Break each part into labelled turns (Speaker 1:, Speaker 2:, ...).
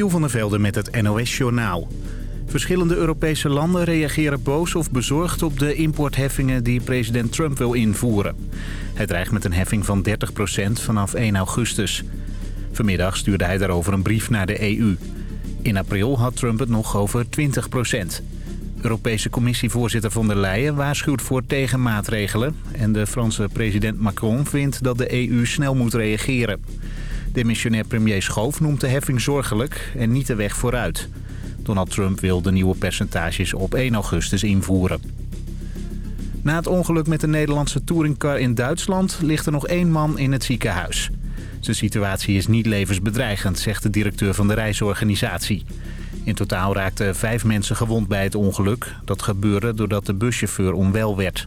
Speaker 1: Giel van der Velde met het NOS-journaal. Verschillende Europese landen reageren boos of bezorgd op de importheffingen die president Trump wil invoeren. Hij dreigt met een heffing van 30% vanaf 1 augustus. Vanmiddag stuurde hij daarover een brief naar de EU. In april had Trump het nog over 20%. Europese commissievoorzitter von der Leyen waarschuwt voor tegenmaatregelen... en de Franse president Macron vindt dat de EU snel moet reageren. Demissionair premier Schoof noemt de heffing zorgelijk en niet de weg vooruit. Donald Trump wil de nieuwe percentages op 1 augustus invoeren. Na het ongeluk met de Nederlandse touringcar in Duitsland ligt er nog één man in het ziekenhuis. Zijn situatie is niet levensbedreigend, zegt de directeur van de reisorganisatie. In totaal raakten vijf mensen gewond bij het ongeluk. Dat gebeurde doordat de buschauffeur onwel werd.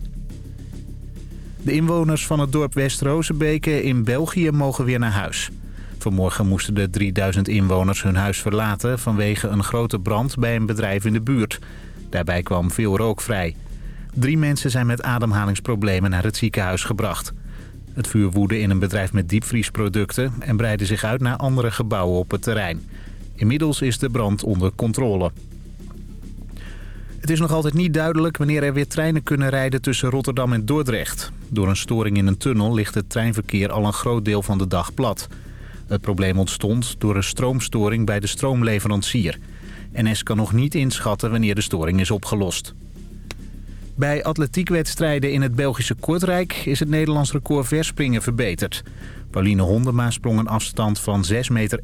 Speaker 1: De inwoners van het dorp West-Rozenbeke in België mogen weer naar huis. Vanmorgen moesten de 3000 inwoners hun huis verlaten... vanwege een grote brand bij een bedrijf in de buurt. Daarbij kwam veel rook vrij. Drie mensen zijn met ademhalingsproblemen naar het ziekenhuis gebracht. Het vuur woedde in een bedrijf met diepvriesproducten... en breidde zich uit naar andere gebouwen op het terrein. Inmiddels is de brand onder controle. Het is nog altijd niet duidelijk wanneer er weer treinen kunnen rijden tussen Rotterdam en Dordrecht. Door een storing in een tunnel ligt het treinverkeer al een groot deel van de dag plat. Het probleem ontstond door een stroomstoring bij de stroomleverancier. NS kan nog niet inschatten wanneer de storing is opgelost. Bij atletiekwedstrijden in het Belgische Kortrijk is het Nederlands record verspringen verbeterd. Pauline Hondema sprong een afstand van 6,91 meter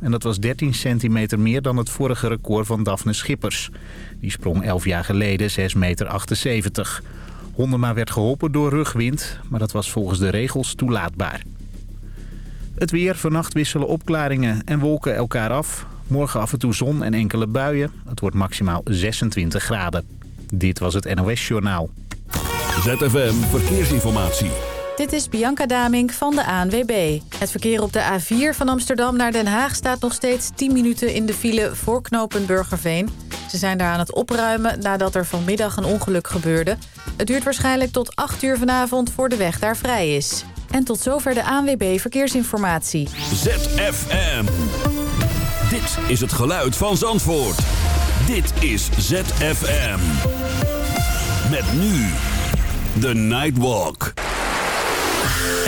Speaker 1: en dat was 13 centimeter meer dan het vorige record van Daphne Schippers. Die sprong 11 jaar geleden 6,78 meter. Hondema werd geholpen door rugwind, maar dat was volgens de regels toelaatbaar. Het weer, vannacht wisselen opklaringen en wolken elkaar af. Morgen af en toe zon en enkele buien. Het wordt maximaal 26 graden. Dit was het NOS Journaal.
Speaker 2: ZFM Verkeersinformatie.
Speaker 3: Dit is Bianca Damink van de ANWB. Het verkeer op de A4 van Amsterdam naar Den Haag staat nog steeds 10 minuten in de file voor knooppunt Burgerveen. Ze zijn daar aan het opruimen nadat er vanmiddag een ongeluk gebeurde. Het duurt waarschijnlijk tot 8 uur vanavond voor de weg daar vrij is. En tot zover de ANWB Verkeersinformatie.
Speaker 2: ZFM. Dit is het geluid van Zandvoort. Dit is ZFM. Met nu de Nightwalk.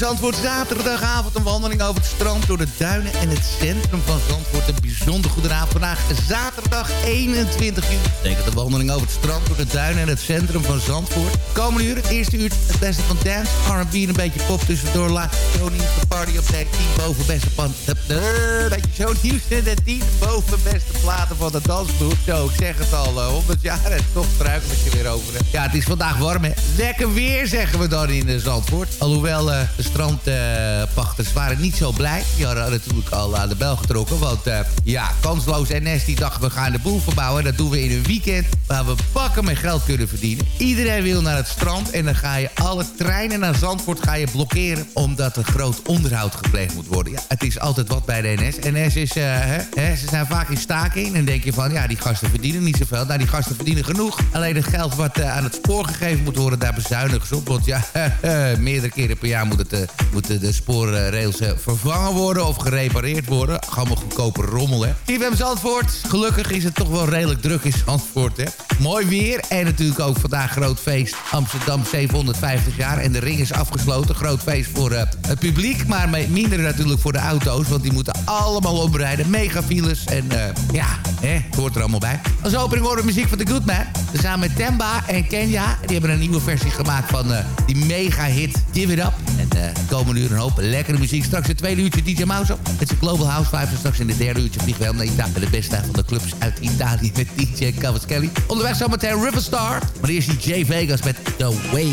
Speaker 4: Zandvoort. Zaterdagavond een wandeling over het strand door de duinen en het centrum van Zandvoort. Een bijzonder goede avond. Vandaag zaterdag 21 juli. Betekent de wandeling over het strand door de duinen en het centrum van Zandvoort. Komende uur, het eerste uur, het beste van dance, R&B en een beetje pop tussendoor. Laat nieuws de party op de 10 boven beste pan. Beetje zo nieuws in de 10 boven beste platen van de dansboek. Zo, ik zeg het al, 100 jaar en toch struikel ik je weer over. Ja, het is vandaag warm hè. Lekker weer zeggen we dan in de Zandvoort. Alhoewel uh, de strandpachters waren niet zo blij. Die hadden natuurlijk al aan de bel getrokken. Want uh, ja, kansloos NS die dacht we gaan de boel verbouwen. Dat doen we in een weekend waar we pakken met geld kunnen verdienen. Iedereen wil naar het strand en dan ga je alle treinen naar Zandvoort ga je blokkeren. Omdat er groot onderhoud gepleegd moet worden. Ja, het is altijd wat bij de NS. NS is, uh, hè, ze zijn vaak in staking. En dan denk je van ja, die gasten verdienen niet zoveel. Nou, die gasten verdienen genoeg. Alleen het geld wat aan het spoor gegeven moet worden, daar bezuinigen ze op. Want ja, meerdere keren per jaar moeten de spoorrails vervangen worden of gerepareerd worden. Allemaal goedkope rommel, hè. TVM Zandvoort. Gelukkig is het toch wel redelijk druk in Zandvoort, hè. Mooi weer en natuurlijk ook vandaag groot feest. Amsterdam 750 jaar en de ring is afgesloten. Groot feest voor uh, het publiek, maar minder natuurlijk voor de auto's. Want die moeten allemaal oprijden. Mega files en ja, hè, het hoort er allemaal bij. Als opening horen muziek van The Good Man. Samen met Temba en Kenya. Die hebben een nieuwe versie gemaakt van die mega hit Give It Up. En uh, komen nu een hoop lekkere muziek. Straks het tweede uurtje DJ Mouse op. Het is Global House Vibes. En straks in het derde uurtje vliegen Italië. De beste van de clubs uit Italië met DJ Cavaschelli. Onderweg zometeen Riverstar. Maar eerst die J Vegas met The Way.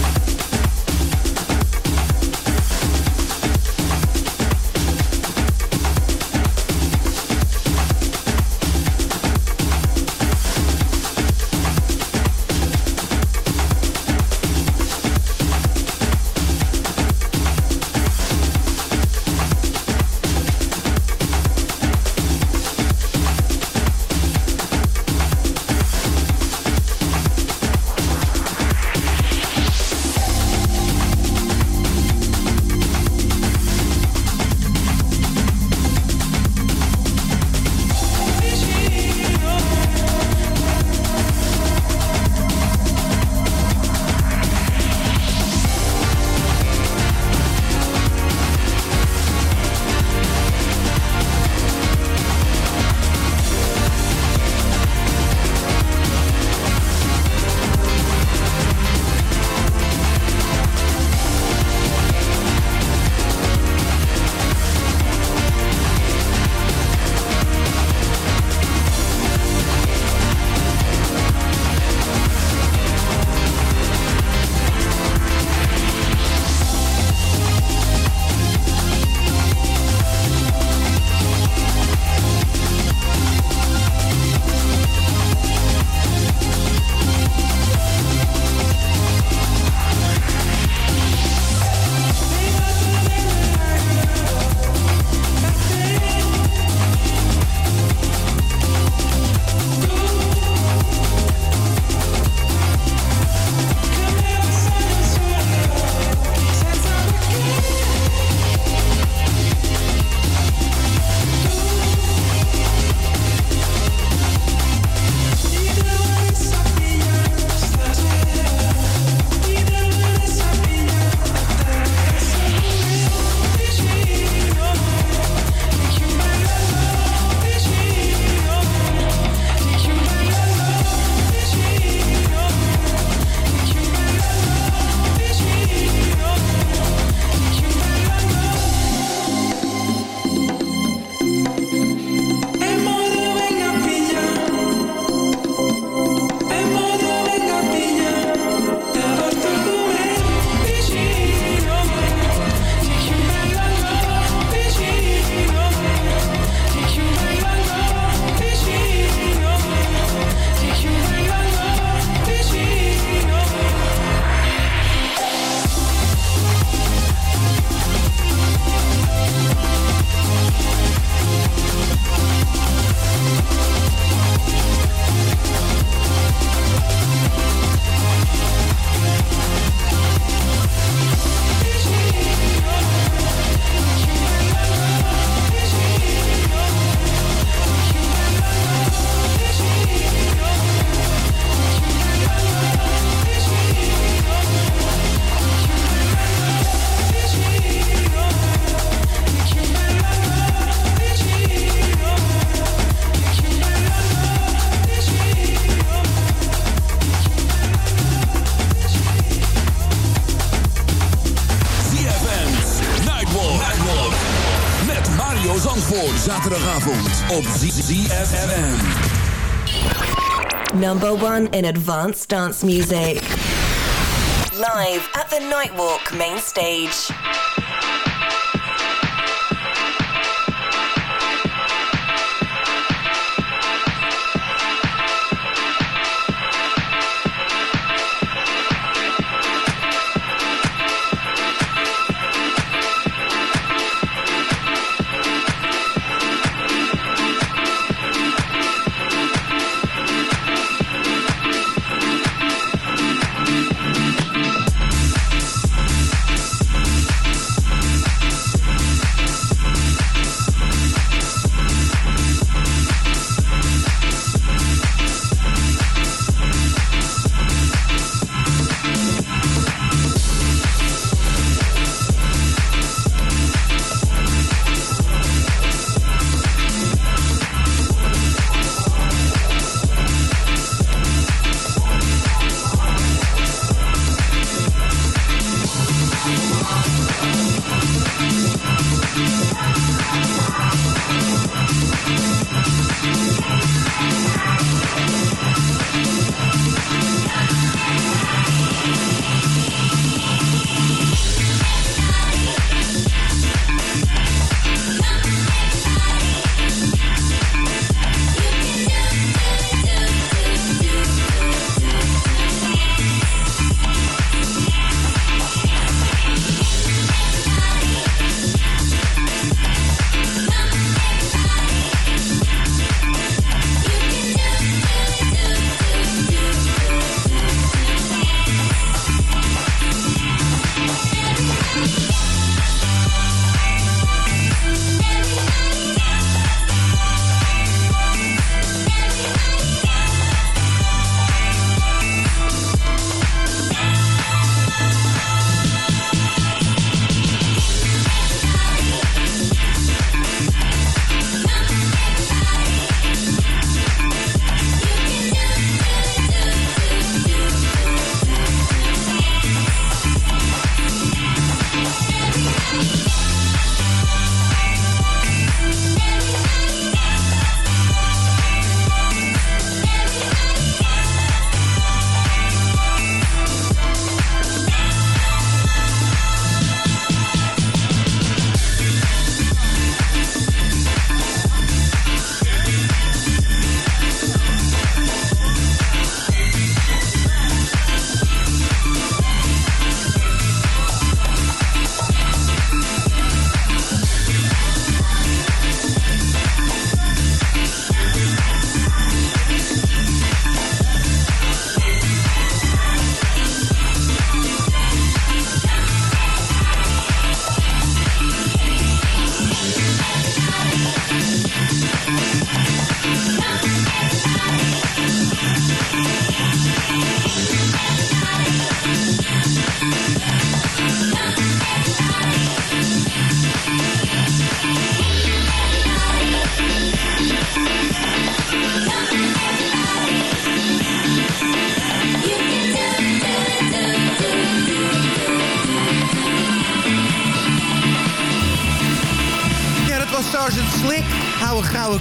Speaker 2: Op ZFM.
Speaker 5: Number one in advanced dance music. Live at the Nightwalk main stage.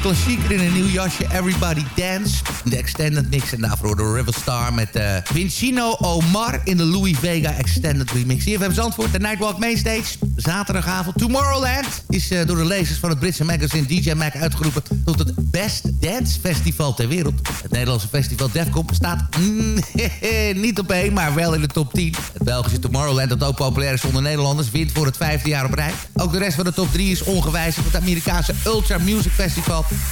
Speaker 4: Klassieker in een nieuw jasje. Everybody Dance. De extended mix. En daarvoor de River Star met uh, Vincino Omar in de Louis Vega extended remix. Hier hebben antwoord. De Nightwalk Mainstage. Zaterdagavond. Tomorrowland is uh, door de lezers van het Britse magazine DJ Mag uitgeroepen tot het Best Dance Festival ter wereld. Het Nederlandse festival Defcon staat niet op één, maar wel in de top 10. Het Belgische Tomorrowland, dat ook populair is onder Nederlanders, wint voor het vijfde jaar op rij. Ook de rest van de top 3 is ongewijzigd. Het Amerikaanse Ultra Music Festival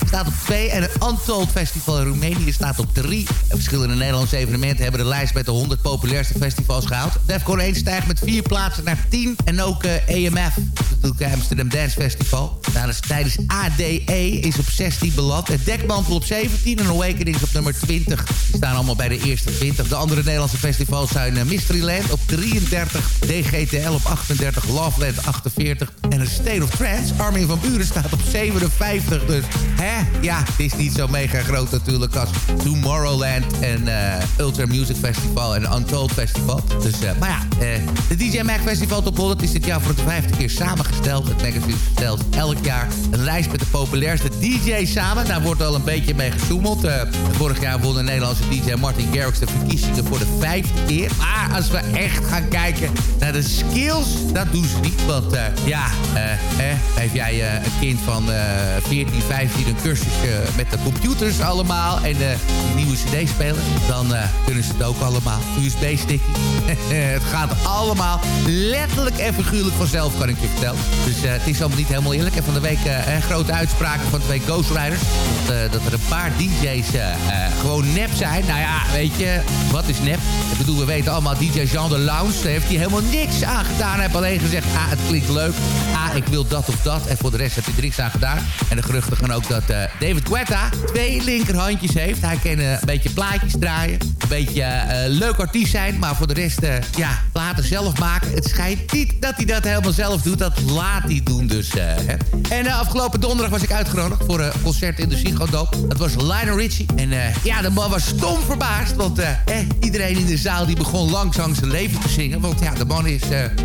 Speaker 4: staat op 2 en het Untold Festival in Roemenië staat op 3. En verschillende Nederlandse evenementen hebben de lijst met de 100 populairste festivals gehaald. Defcon 1 stijgt met 4 plaatsen naar 10 en ook uh, eh, EMF, het Amsterdam Dance Festival. Tijdens ADE is op 16 beland. Het Dekmantel op 17 en Awakenings op nummer 20. Die staan allemaal bij de eerste 20. De andere Nederlandse festivals zijn uh, Mysteryland op 33. DGTL op 38. Loveland 48. En een State of Trance, Armin van Buren, staat op 57. Dus hè, ja, het is niet zo mega groot natuurlijk als Tomorrowland en uh, Ultra Music Festival en Untold Festival. Dus, uh, maar ja, uh, de DJ Mag Festival Top 100 is dit jaar voor de vijfde keer samengesteld. Het magazine stelt elk jaar een lijst met de populairste DJ's samen. Daar wordt al een beetje mee gezoemeld. vorig jaar won de Nederlandse DJ Martin Garrix de verkiezingen voor de vijfde keer. Maar als we echt gaan kijken naar de skills, dat doen ze niet. Want ja, heeft jij een kind van 14, 15 een cursus met de computers allemaal en de nieuwe cd spelen, dan uh, kunnen ze het ook allemaal. USB-sticky. het gaat allemaal letterlijk en figuurlijk vanzelf, kan ik je vertellen. Dus het is allemaal niet helemaal eerlijk. En van de week grote uitspraken van twee Ghost Riders. Dat, dat er een paar DJ's gewoon nep zijn. Nou ja, weet je, wat is nep? Ik bedoel, we weten allemaal, DJ Jean de Lounge, daar heeft hij helemaal niks aan gedaan. Hij heeft alleen gezegd, ah, het klinkt leuk. Ah, ik wil dat of dat. En voor de rest heeft hij er niks aan gedaan. En de geruchten gaan ook dat David Guetta twee linkerhandjes heeft. Hij kan een beetje plaatjes draaien. Een beetje uh, leuk artiest zijn. Maar voor de rest, ja, platen zelf maken. Het schijnt niet dat hij dat helemaal zelf doet. Dat laat hij doen dus. Hè. En afgelopen donderdag was ik uitgenodigd voor een concert in de Psychodoop. Dat was Lionel Richie. En ja, de man was stom verbaasd. Want eh, iedereen in de zaal die begon langzaam zijn leven te zingen. Want ja, de man is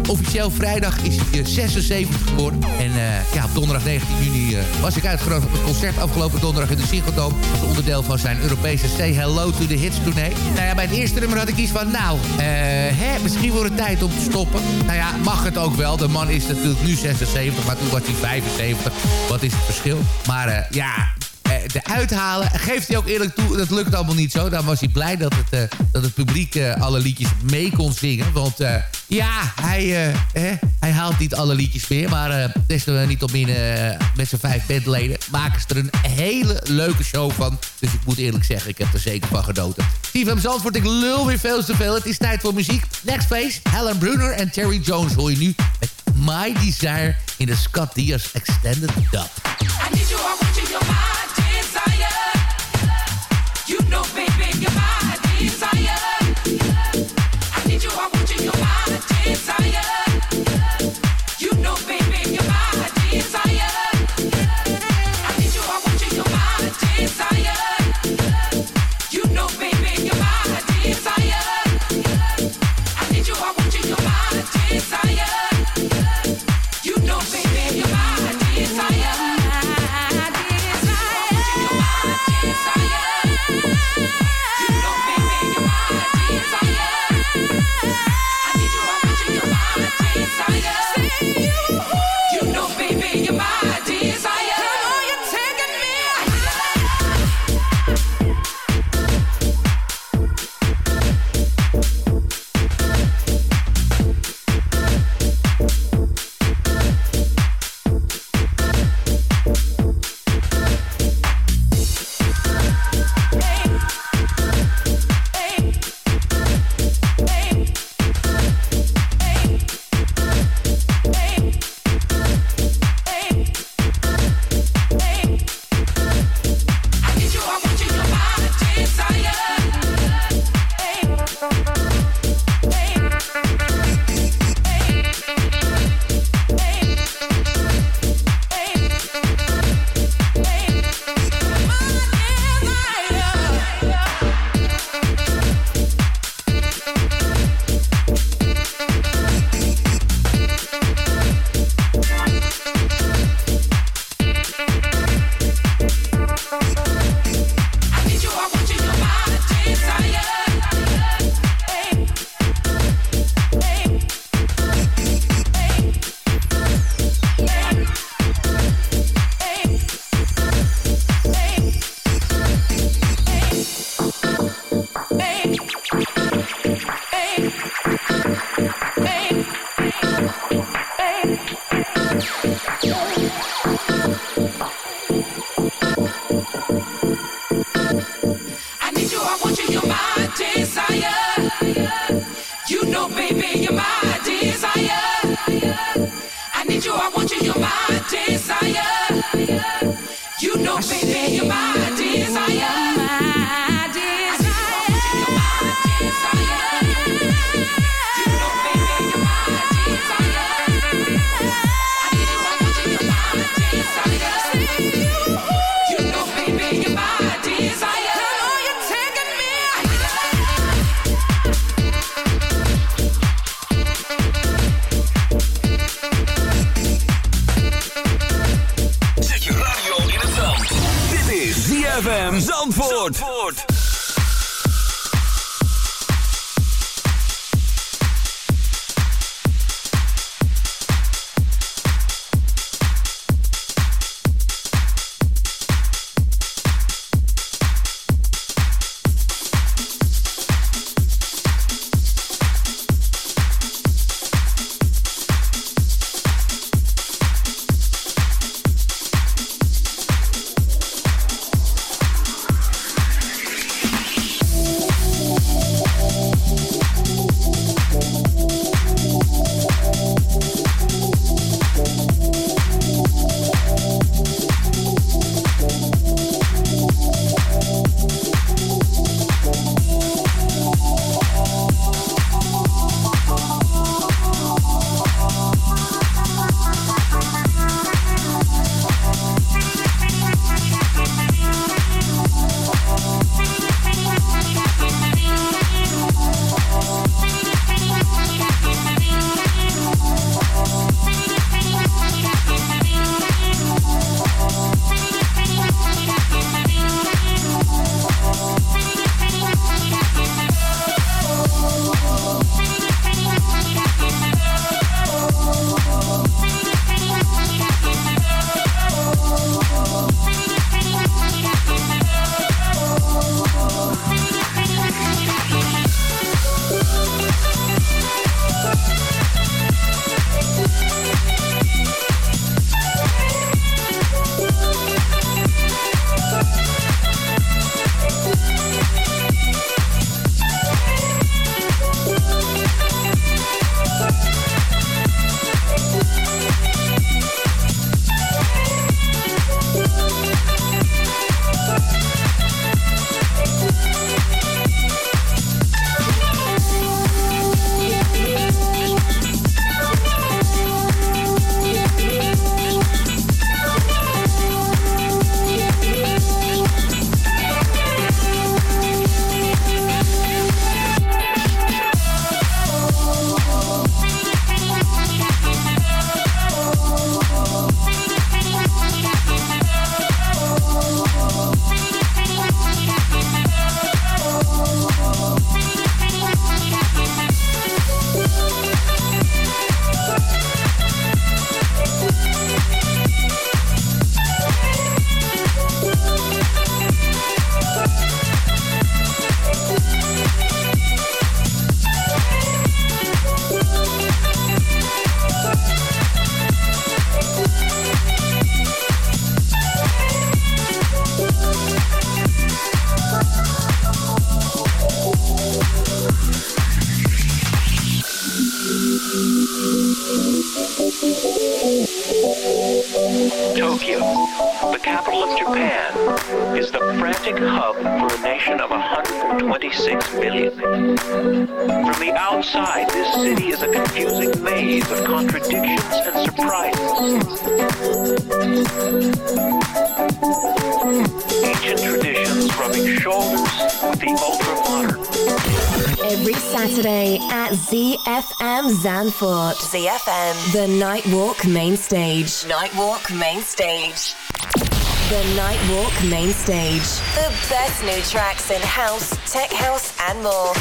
Speaker 4: officieel vrijdag is hij 76 geworden. En ja, op donderdag 19 juni was ik uitgenodigd op het concert afgelopen donderdag in de Psychodoop. Als onderdeel van zijn Europese Say Hello to the Hits tournee. Nou ja, bij het eerste nummer had ik iets van, nou, uh, hè, misschien wordt het tijd om te stoppen. Nou ja, mag het ook wel. De man is natuurlijk nu 76, maar toen was hij 75. Wat is het verschil? Maar uh, ja, eh, de uithalen. Geeft hij ook eerlijk toe, dat lukt allemaal niet zo. Dan was hij blij dat het, uh, dat het publiek uh, alle liedjes mee kon zingen. Want ja, hij, eh, hij haalt niet alle liedjes meer. Maar des te niet op binnen met zijn vijf bandleden maken ze er een hele leuke show van. Dus ik moet eerlijk zeggen, ik heb er zeker van genoten. Steve Zandvoort, ik lul weer veel te veel. Het is tijd voor muziek. Next Face, Helen Brunner en Terry Jones hoor je nu met My Desire in de Scott Diaz Extended Dub. I need you, I want you,
Speaker 6: babe. Zandvoort.
Speaker 7: ZFM. The Nightwalk Main Stage. Nightwalk Main Stage. The Nightwalk Main Stage. The best new tracks in house, tech house, and more.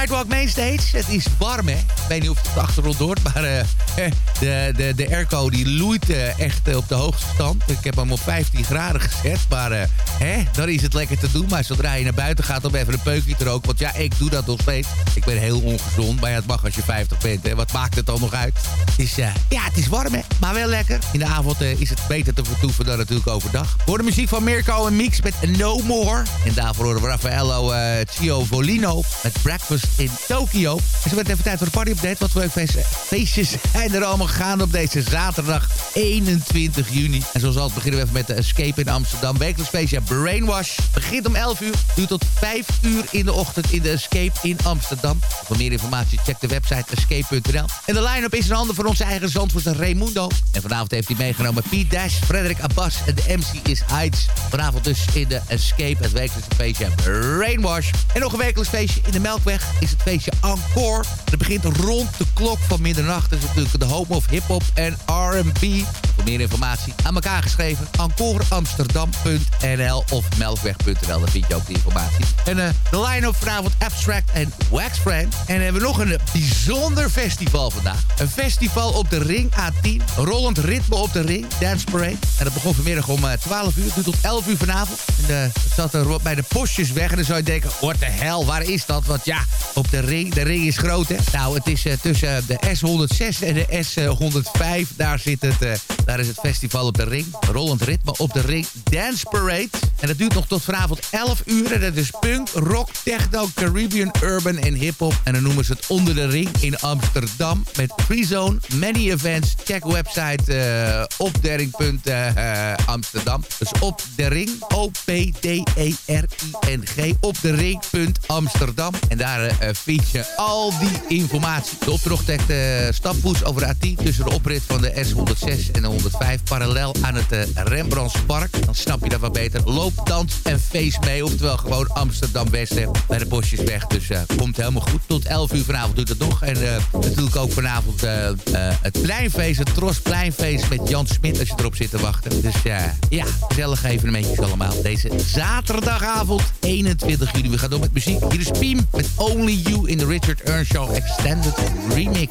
Speaker 4: Nightwalk Mainstage. Het is warm, hè? Weet niet of het de achtergrond hoort, maar uh, de, de, de airco die loeit uh, echt op de hoogste stand. Ik heb hem op 15 graden gezet, maar hè, dan is het lekker te doen. Maar zodra je naar buiten gaat om even een peukje te roken, want ja, ik doe dat nog steeds. Ik ben heel ongezond, maar het mag als je 50 bent. Wat maakt het dan nog uit? Is, ja, het is warm, hè? Maar wel lekker. In de avond is het beter te vertoeven dan natuurlijk overdag. Voor de muziek van Mirko en Mix met No More. En daarvoor horen we Raffaello Chio Volino met Breakfast in Tokyo. En zo werd even tijd voor de party-update. Wat voor feestjes zijn er allemaal gegaan op deze zaterdag 21 juni. En zoals altijd beginnen we even met de Escape in Amsterdam. Wekelijks feestje Brainwash. Begint om 11 uur, duurt tot 5 uur in de ochtend in de Escape in Amsterdam. Voor meer informatie check de website escape.nl. En de line-up is in handen van onze eigen zandvoerster Raimundo. En vanavond heeft hij meegenomen Pete Dash, Frederik Abbas en de MC is Heights. Vanavond dus in de Escape, het wekelijkse feestje Rainwash. En nog een wekelijks feestje in de Melkweg is het feestje Encore. Dat begint rond de klok van middernacht. Is natuurlijk de home of hip-hop en R&B. Voor meer informatie aan elkaar geschreven. encoreamsterdam.nl of melkweg.nl. Daar vind je ook die informatie. En uh, de line-up vanavond Abstract en Wax Friend. En we hebben nog een bijzonder festival vandaag. Een festival op de Ring A10. Rollend ritme op de Ring. Dance Parade. En dat begon vanmiddag om 12 uur. Het tot 11 uur vanavond. En het zat er bij de postjes weg. En dan zou je denken, what the hell, waar is dat? Want ja, op de ring, de ring is groot hè. Nou, het is uh, tussen de S106 en de S105. Daar zit het, uh, daar is het festival op de ring. Rollend ritme op de ring. Dance Parade. En dat duurt nog tot vanavond 11 uur. Dat is punk, rock, techno, Caribbean, urban en hip-hop. En dan noemen ze het onder de ring in Amsterdam. Met Free Zone, many events. Check website uh, opdering.amsterdam. dus op de ring. O-P-D-E-R-I-N-G. Op de ring.amsterdam. En daar uh, vind je al die informatie. De opdracht heeft uh, stapvoets over de A10 tussen de oprit van de S106 en de 105. Parallel aan het uh, Rembrandtspark. Dan snap je dat wat beter. Loop, dans en feest mee. Oftewel gewoon Amsterdam-Westen bij de Bosjesweg. Dus komt helemaal goed. Tot 11 uur vanavond doet het nog. En natuurlijk ook vanavond het pleinfeest. Het Tros Pleinfeest met Jan Smit als je erop zit te wachten. Dus ja, gezellig evenementjes allemaal. Deze zaterdagavond 21 juli. We gaan door met muziek. Hier is Piem met Only You in de Richard Earnshaw Extended Remix.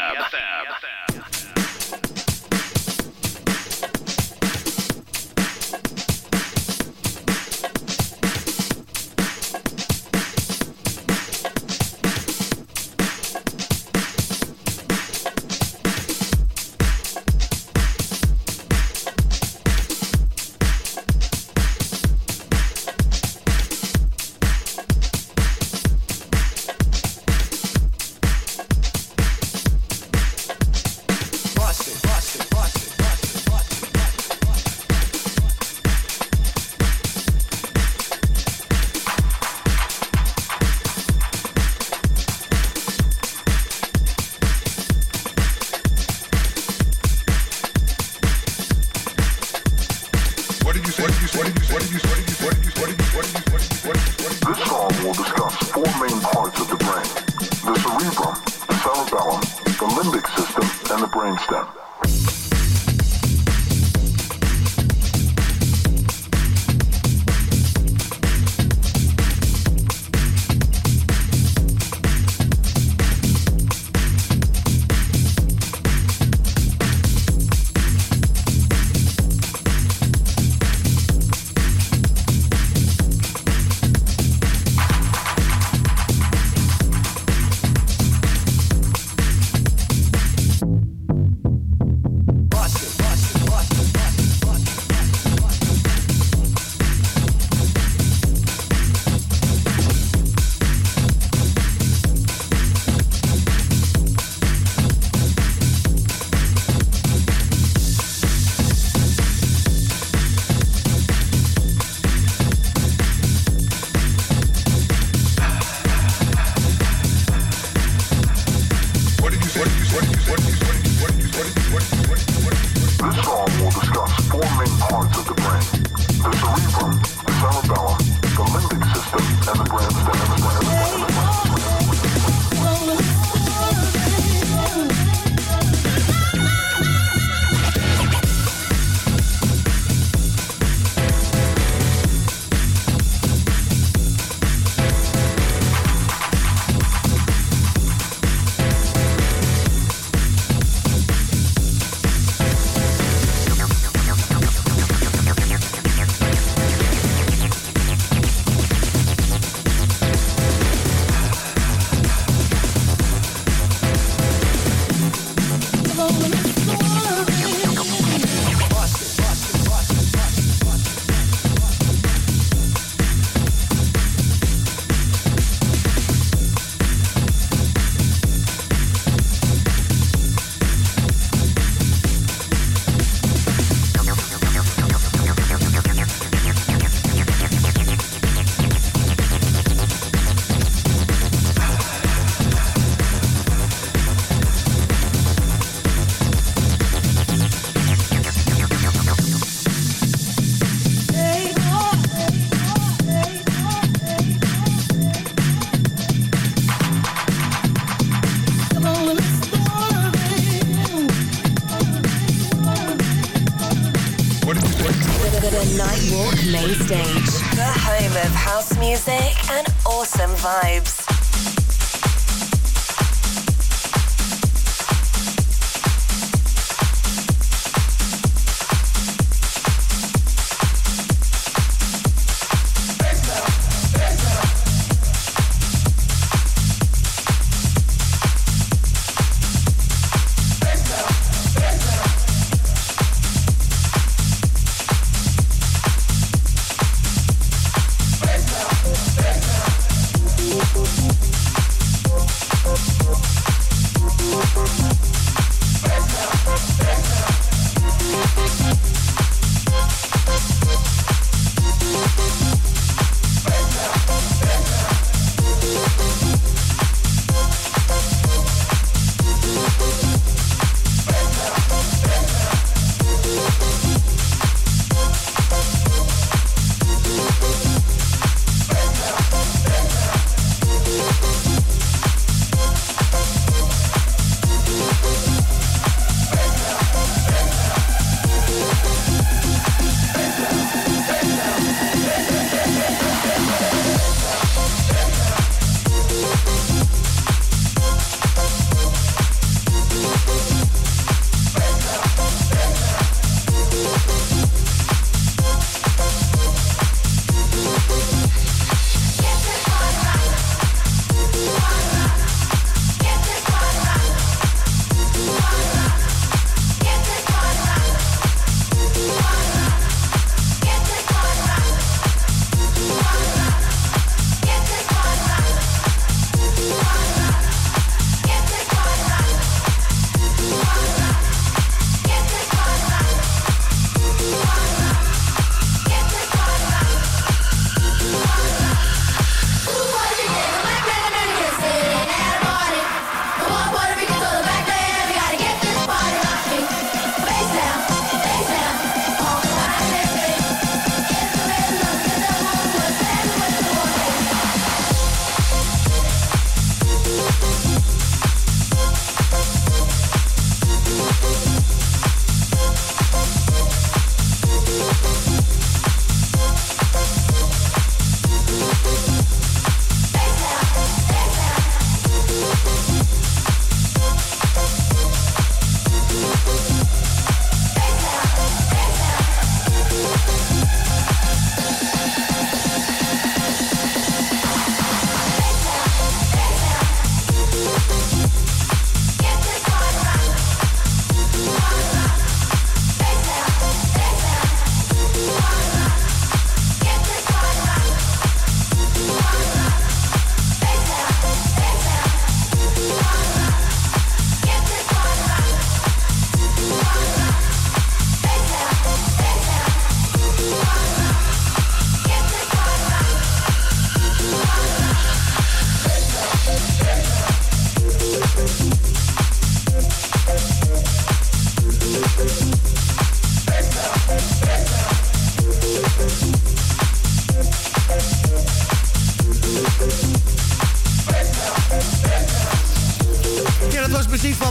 Speaker 4: Main Stage, the home of house music and awesome vibes.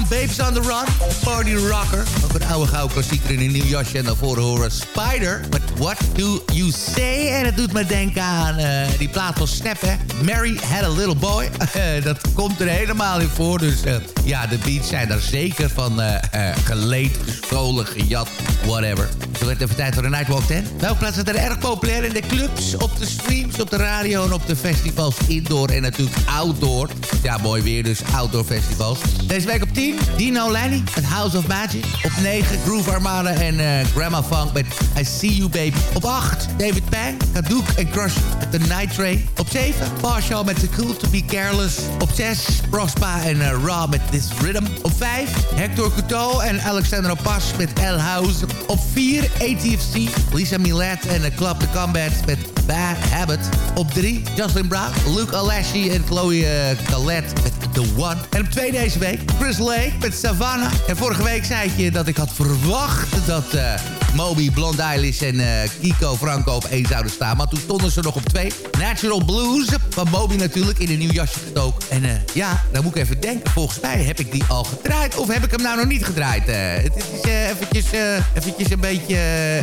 Speaker 4: Babes on the Run. Party Rocker. Ook een oude gouden klassieker in een nieuw jasje. En daarvoor horen Spider. But what do you say? En het doet me denken aan uh, die plaat van Snap, hè. Mary had a little boy. dat komt er helemaal in voor. Dus uh, ja, de beats zijn daar zeker van uh, geleed, gestolen, gejat, whatever. Zo werd even tijd voor de Nightwalk 10. Welke plaatsen zijn er erg populair in de clubs, op de streams, op de radio en op de festivals. Indoor en natuurlijk outdoor. Ja, mooi weer, dus outdoor festivals. Deze week op 10, Dino Lenny met House of Magic. Op 9, Groove Armada en uh, Grandma Funk met I See You Baby. Op 8, David Pang, Kadook en Crush met The Night Train. Op 7, Marshall met The Cool To Be Careless. Op 6, Prospa en uh, Raw met This Rhythm. Op 5, Hector Couteau en Alexander Pas met El House. Op 4, ATFC, Lisa Milet en uh, Club The Combat met Bad Habit. Op 3, Jocelyn Brown, Luke Alassi en Chloe uh, Calette met The One. En op 2 deze week, Chris Lake met Savannah. En vorige week zei ik je dat ik had verwacht dat uh, Moby, Blonde Eilish en uh, Kiko Franco op 1 zouden staan. Maar toen stonden ze nog op 2. Natural Blues van Moby natuurlijk in een nieuw jasje gestoken. En uh, ja, dan moet ik even denken. Volgens mij heb ik die al gedraaid. Of heb ik hem nou nog niet gedraaid? het is eventjes, eventjes een beetje...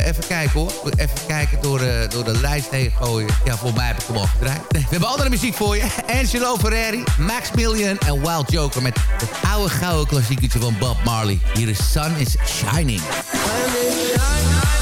Speaker 4: even kijken hoor. Even kijken door, door de lijst heen gooien. Ja, volgens mij heb ik hem al gedraaid. We hebben andere muziek voor je. Angelo Ferreri, Max Million en Wild Joker met het oude gouden klassiekertje van Bob Marley. Hier is Sun is Shining.
Speaker 5: gentlemen,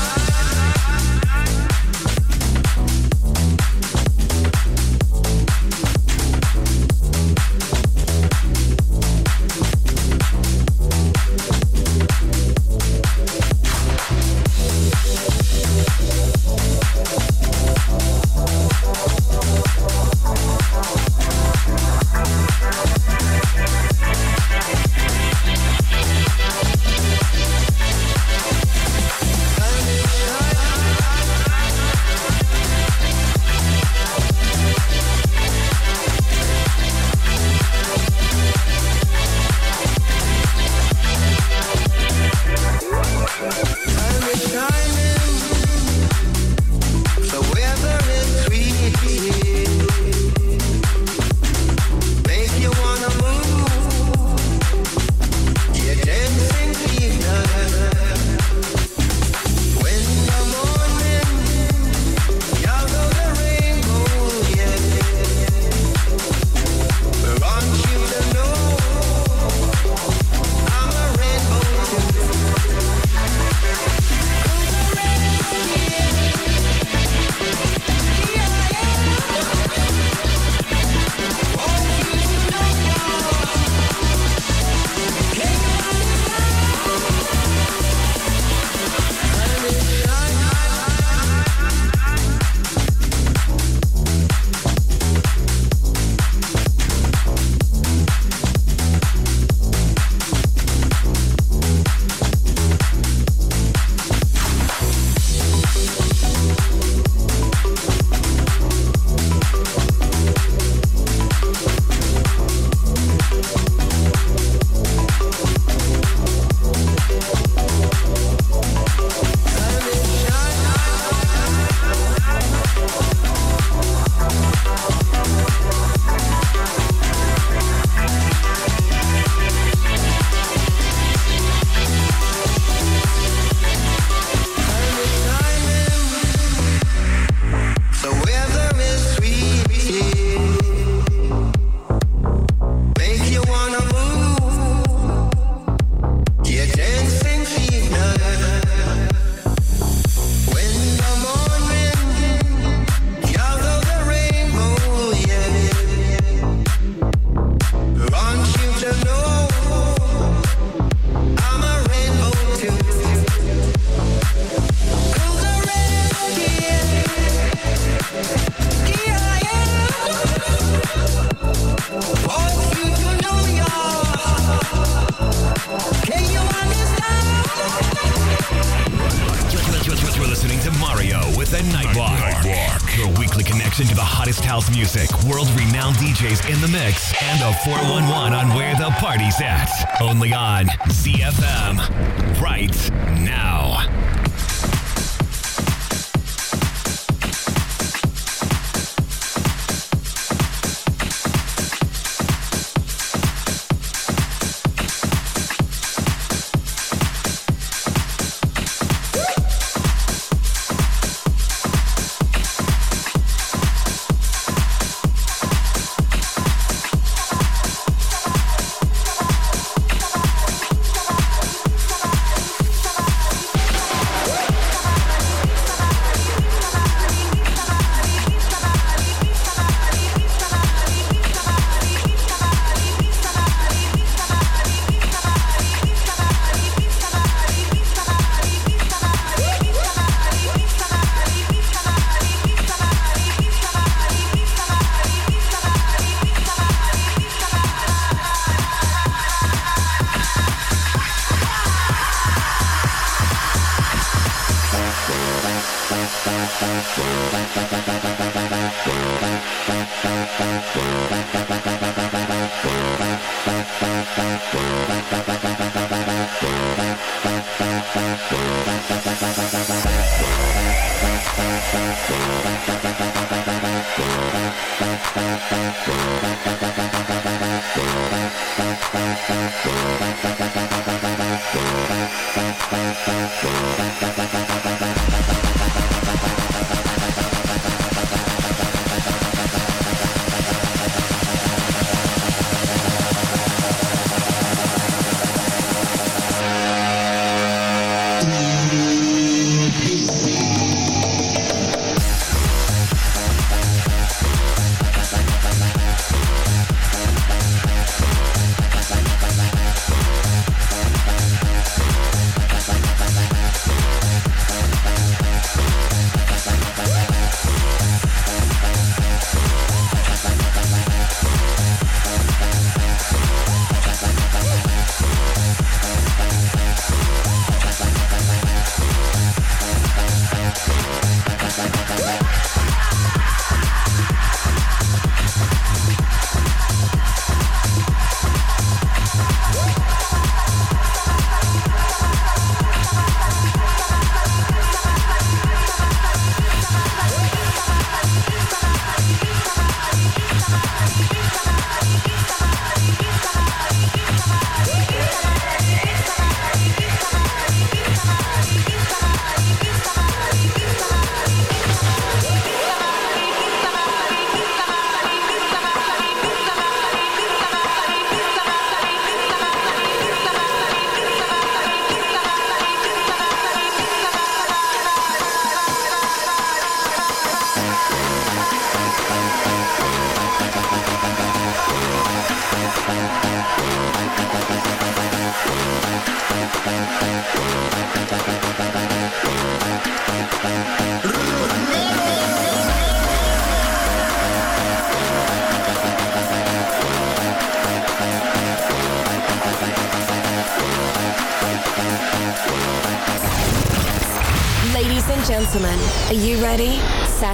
Speaker 5: See ya.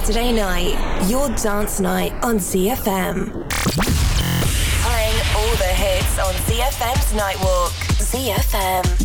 Speaker 5: Saturday night, your dance night on ZFM. Playing all the hits on ZFM's Nightwalk. ZFM.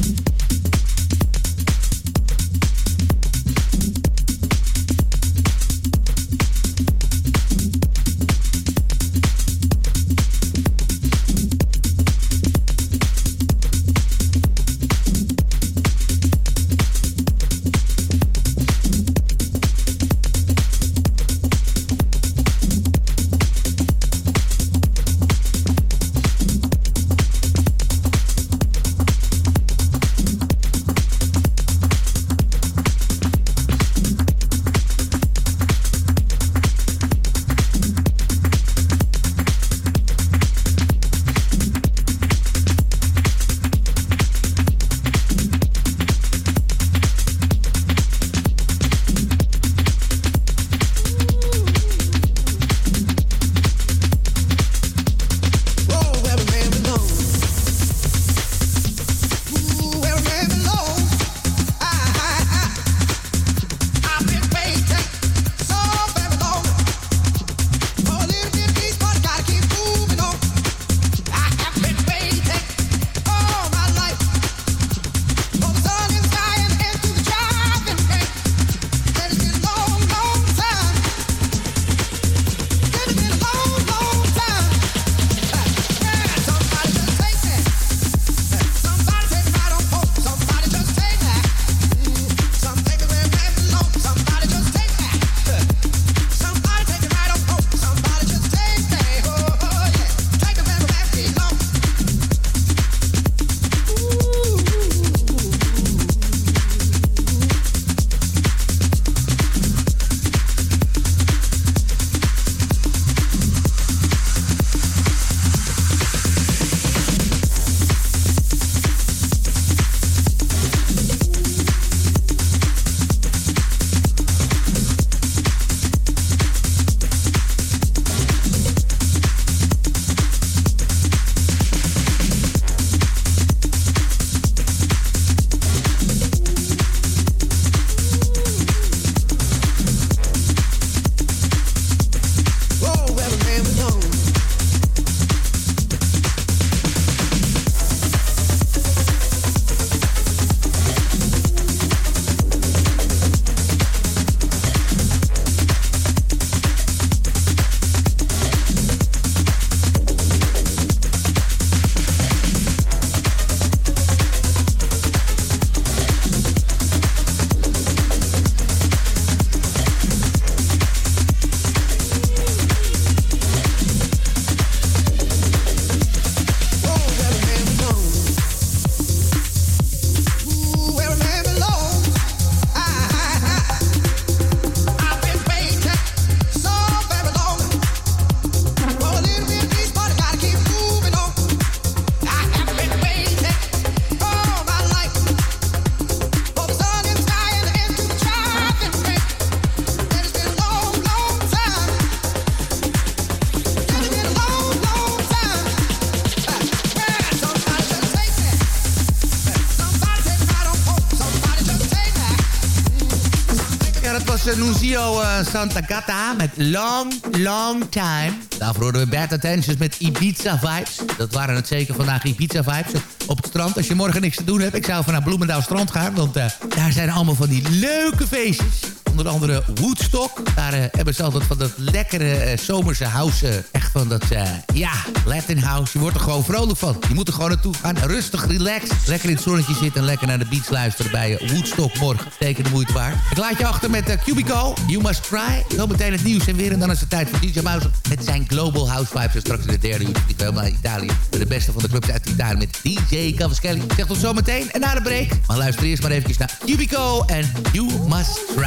Speaker 4: Santa Gata met Long, Long Time. Daarvoor hoorden we Bad Attentions met Ibiza Vibes. Dat waren het zeker vandaag Ibiza Vibes op het strand. Als je morgen niks te doen hebt, ik zou van naar Bloemendaal strand gaan. Want uh, daar zijn allemaal van die leuke feestjes. Onder andere Woodstock. Daar uh, hebben ze altijd van dat lekkere zomerse house van dat, uh, ja, Latin House. Je wordt er gewoon vrolijk van. Je moet er gewoon naartoe gaan. Rustig, relaxed. Lekker in het zonnetje zitten en lekker naar de beach luisteren bij uh, Woodstock morgen. Teken de moeite waard. Ik laat je achter met uh, Cubico. You Must Try. Zo meteen het nieuws en weer. En dan is het tijd voor DJ Mouse met zijn Global House Vibes. En straks in de derde uur vliegen helemaal naar Italië. De beste van de clubs uit Italië met DJ Cavaschelli. Zeg tot zometeen en na de break. Maar luister eerst maar even naar Cubico en You Must Try.